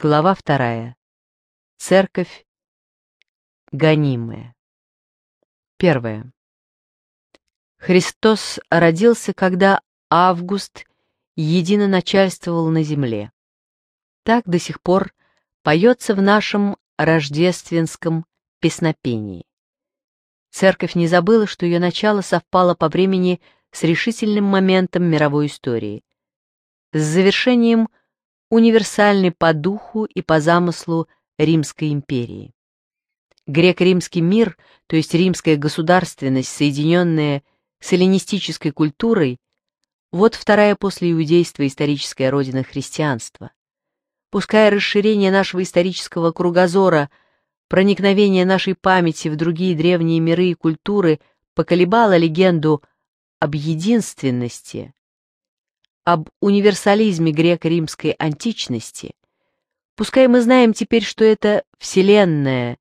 Глава вторая. Церковь гонимая. Первое. Христос родился, когда Август едино начальствовал на земле. Так до сих пор поется в нашем рождественском песнопении. Церковь не забыла, что ее начало совпало по времени с решительным моментом мировой истории, с завершением – универсальны по духу и по замыслу Римской империи. Греко-Римский мир, то есть римская государственность, соединенная с эллинистической культурой, вот вторая после иудейства историческая родина христианства. Пускай расширение нашего исторического кругозора, проникновение нашей памяти в другие древние миры и культуры поколебало легенду об единственности, об универсализме греко-римской античности, пускай мы знаем теперь, что это Вселенная,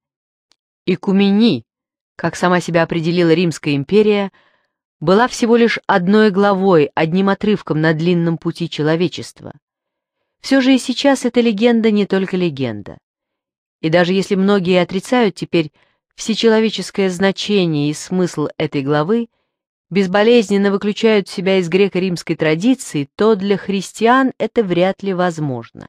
Икумени, как сама себя определила Римская империя, была всего лишь одной главой, одним отрывком на длинном пути человечества. Все же и сейчас эта легенда не только легенда. И даже если многие отрицают теперь всечеловеческое значение и смысл этой главы, безболезненно выключают себя из греко-римской традиции, то для христиан это вряд ли возможно.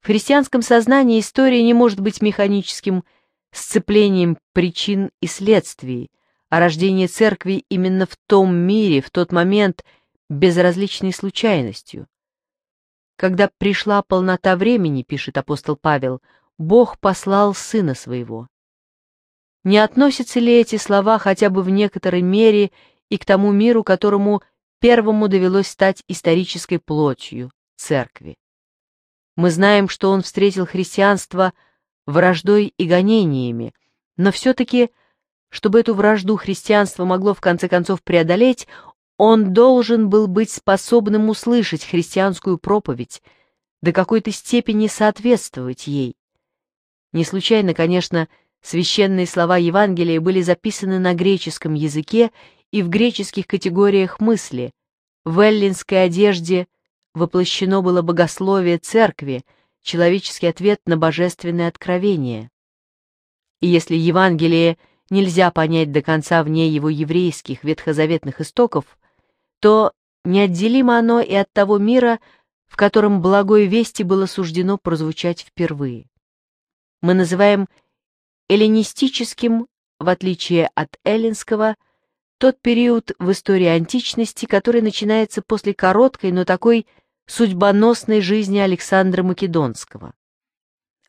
В христианском сознании история не может быть механическим сцеплением причин и следствий, а рождение церкви именно в том мире, в тот момент, безразличной случайностью. Когда пришла полнота времени, пишет апостол Павел, Бог послал Сына Своего. Не относятся ли эти слова хотя бы в некоторой мере и к тому миру, которому первому довелось стать исторической плотью – церкви? Мы знаем, что он встретил христианство враждой и гонениями, но все-таки, чтобы эту вражду христианство могло в конце концов преодолеть, он должен был быть способным услышать христианскую проповедь, до какой-то степени соответствовать ей. Не случайно, конечно, христианство, Священные слова Евангелия были записаны на греческом языке и в греческих категориях мысли. В эллинской одежде воплощено было богословие церкви, человеческий ответ на божественное откровение. И если Евангелие нельзя понять до конца вне его еврейских ветхозаветных истоков, то неотделимо оно и от того мира, в котором благой вести было суждено прозвучать впервые. Мы называем эллинистическим, в отличие от эллинского, тот период в истории античности, который начинается после короткой, но такой судьбоносной жизни Александра Македонского.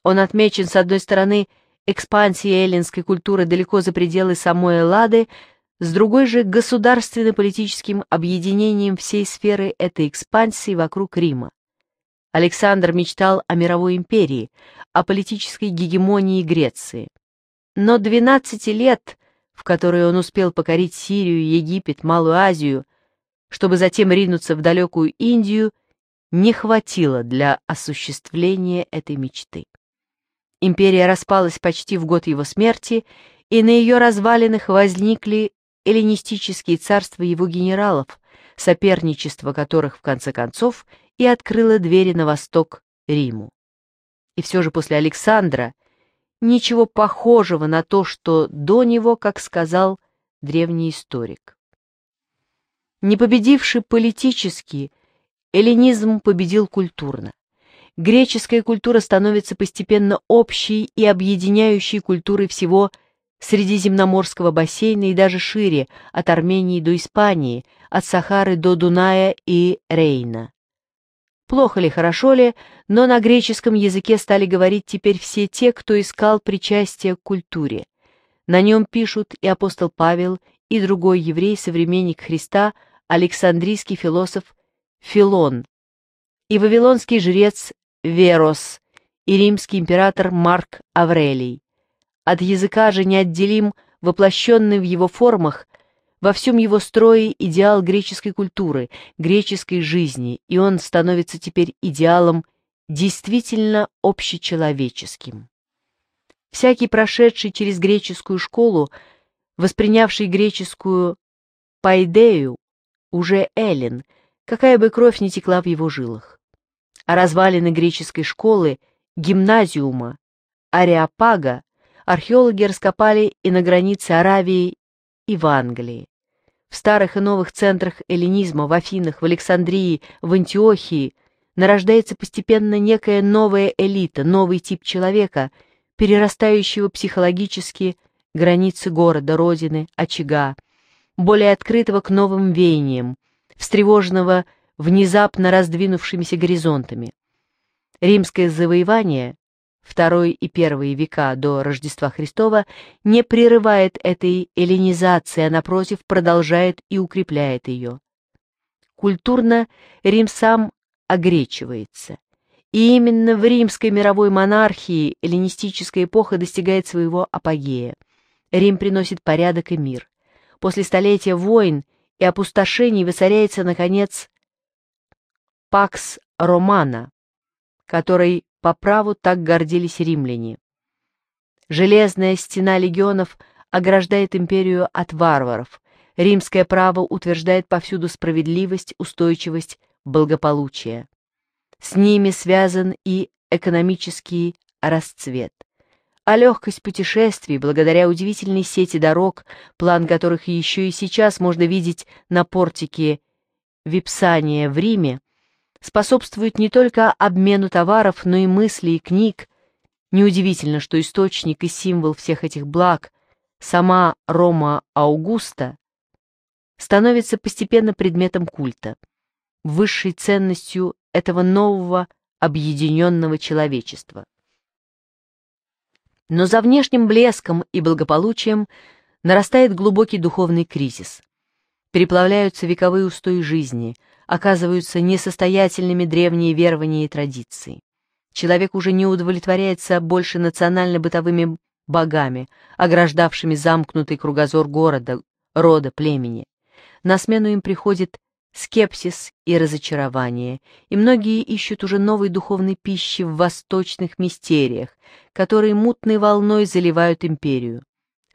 Он отмечен, с одной стороны, экспансией эллинской культуры далеко за пределы самой Эллады, с другой же государственно-политическим объединением всей сферы этой экспансии вокруг Рима. Александр мечтал о мировой империи, о политической гегемонии Греции. Но 12 лет, в которые он успел покорить Сирию, Египет, Малую Азию, чтобы затем ринуться в далекую Индию, не хватило для осуществления этой мечты. Империя распалась почти в год его смерти, и на ее развалинах возникли эллинистические царства его генералов, соперничество которых в конце концов и открыло двери на восток Риму. И все же после Александра – ничего похожего на то, что до него, как сказал древний историк. Не победивший политически, эллинизм победил культурно. Греческая культура становится постепенно общей и объединяющей культурой всего Средиземноморского бассейна и даже шире, от Армении до Испании, от Сахары до Дуная и Рейна. Плохо ли, хорошо ли, но на греческом языке стали говорить теперь все те, кто искал причастие к культуре. На нем пишут и апостол Павел, и другой еврей, современник Христа, Александрийский философ Филон, и вавилонский жрец Верос, и римский император Марк Аврелий. От языка же неотделим воплощенный в его формах во всем его строе идеал греческой культуры, греческой жизни, и он становится теперь идеалом действительно общечеловеческим. Всякий прошедший через греческую школу, воспринявший греческую пайдею, уже эллин, какая бы кровь ни текла в его жилах. А развалины греческой школы, гимназиума, ареопага археологи раскопали и на границе Аравии и в Англии. В старых и новых центрах эллинизма в Афинах, в Александрии, в Антиохии нарождается постепенно некая новая элита, новый тип человека, перерастающего психологически границы города, родины, очага, более открытого к новым веяниям, встревоженного внезапно раздвинувшимися горизонтами. Римское завоевание второй и первые века до Рождества Христова, не прерывает этой эллинизации, а, напротив, продолжает и укрепляет ее. Культурно Рим сам огречивается. И именно в римской мировой монархии эллинистическая эпоха достигает своего апогея. Рим приносит порядок и мир. После столетия войн и опустошений воцаряется, наконец, Пакс Романа, который по праву так гордились римляне. Железная стена легионов ограждает империю от варваров. Римское право утверждает повсюду справедливость, устойчивость, благополучие. С ними связан и экономический расцвет. А легкость путешествий, благодаря удивительной сети дорог, план которых еще и сейчас можно видеть на портике Випсания в Риме, способствует не только обмену товаров, но и мыслей, и книг. Неудивительно, что источник и символ всех этих благ, сама Рома Аугуста, становится постепенно предметом культа, высшей ценностью этого нового объединенного человечества. Но за внешним блеском и благополучием нарастает глубокий духовный кризис. Переплавляются вековые устои жизни – оказываются несостоятельными древние верования и традиции. Человек уже не удовлетворяется больше национально-бытовыми богами, ограждавшими замкнутый кругозор города, рода, племени. На смену им приходит скепсис и разочарование, и многие ищут уже новой духовной пищи в восточных мистериях, которые мутной волной заливают империю.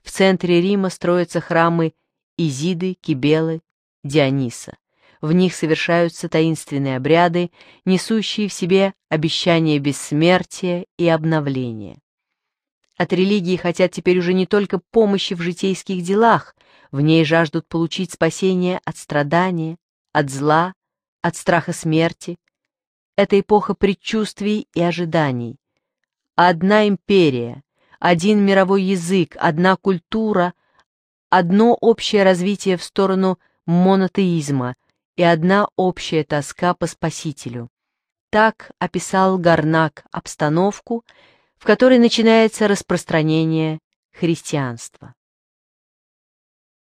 В центре Рима строятся храмы Изиды, Кибелы, Диониса. В них совершаются таинственные обряды, несущие в себе обещание бессмертия и обновления. От религии хотят теперь уже не только помощи в житейских делах, в ней жаждут получить спасение от страдания, от зла, от страха смерти. Это эпоха предчувствий и ожиданий. Одна империя, один мировой язык, одна культура, одно общее развитие в сторону монотеизма, и одна общая тоска по Спасителю. Так описал Гарнак обстановку, в которой начинается распространение христианства.